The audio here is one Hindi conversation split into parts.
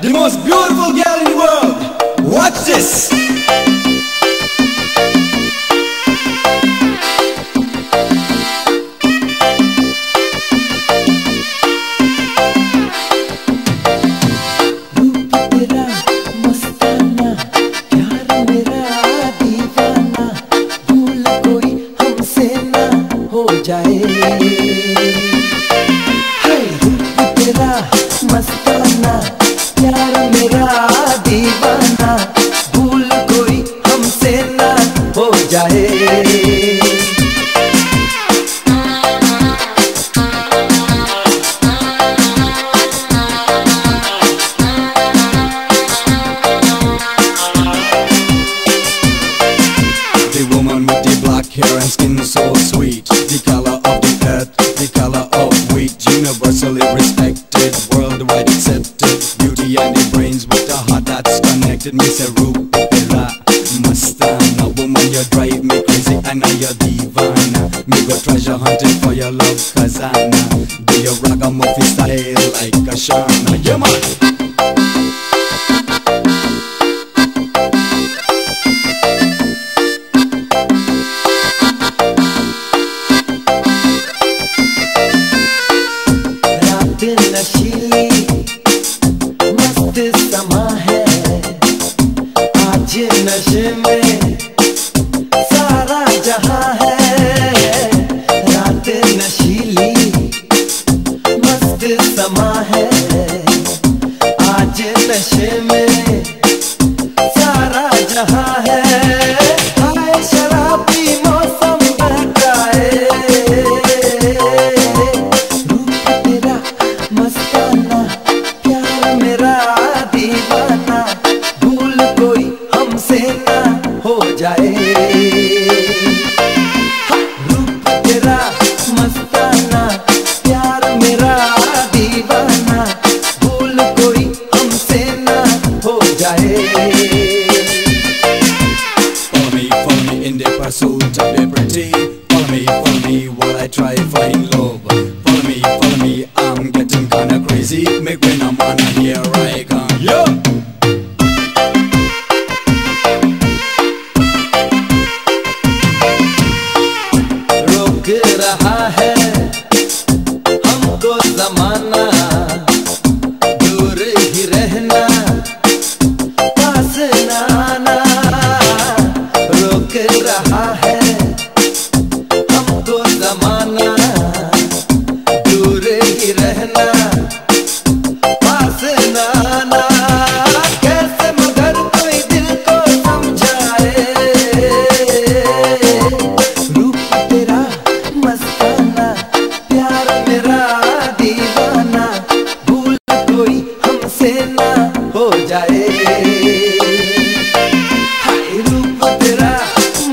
the most beautiful girl in the world. Watch this. The woman with the black hair and skin so sweet. The color of the earth, the color of wheat. Universally respected, worldwide accepted. Beauty and the brains with a heart that's connected. Miss Aruba hunting for your love Cause I know Do your ragamuffin style like a shaman. You're mine. नशे में सारा जहाँ है। हाय, शराबी मौसम बहता रूप तेरा मस्ताना, प्यार मेरा दीवाना। भूल कोई हमसे ना हो जाए। हाँ, रूप तेरा the हो जाए। हाय रूप तेरा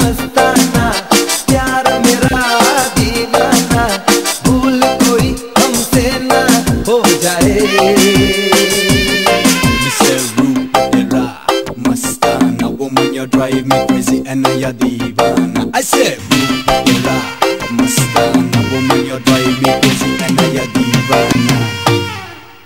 मस्ताना, प्यार मेरा दीवाना, भूल कोई हमसे ना हो जाए। Drive me crazy and I a divana. I said